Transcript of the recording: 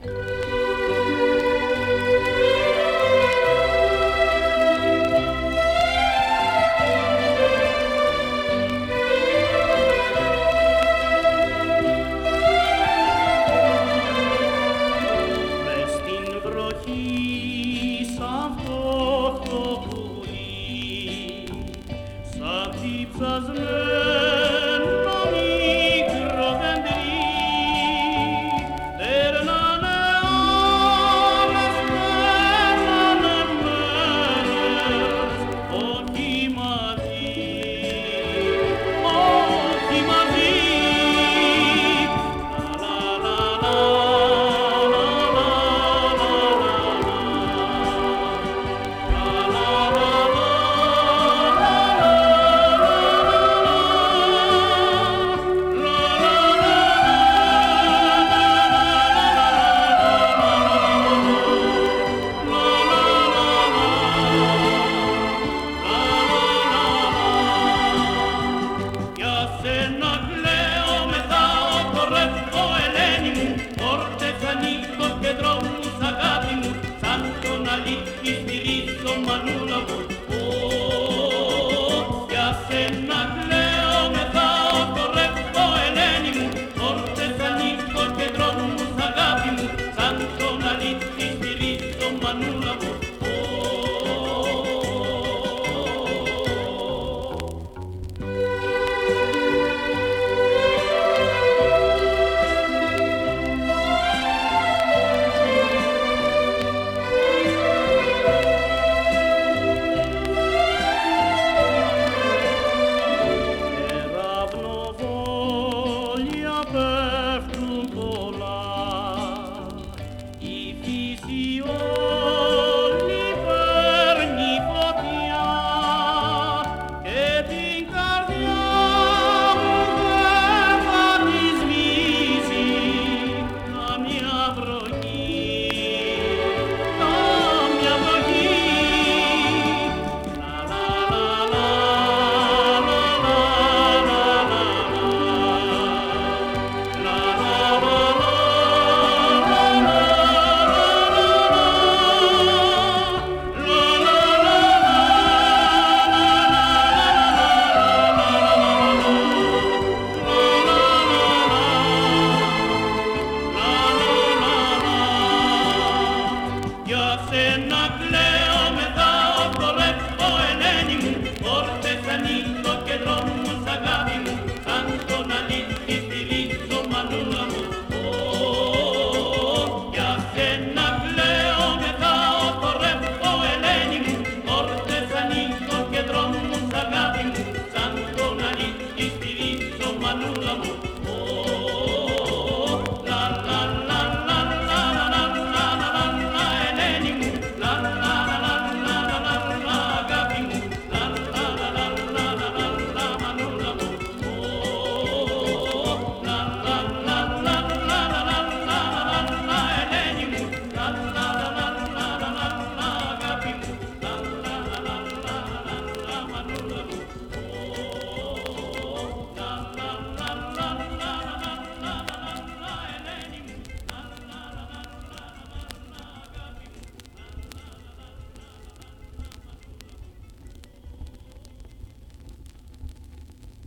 Bye. Manula, Manula, Manula, Father. να κλαίω μετά από το ρεύμα ελένη μου. Πόρτες ανοίγω και δρόμους αγάπη μου. Αν τον αλήθεια στηρίζω μανούλα μου. Για σένα κλαίω μετά από το ρεύμα ελένη μου. Πόρτες ανοίγω και δρόμους αγάπη μου. Σαν τον αλήθεια στηρίζω μανούλα μου.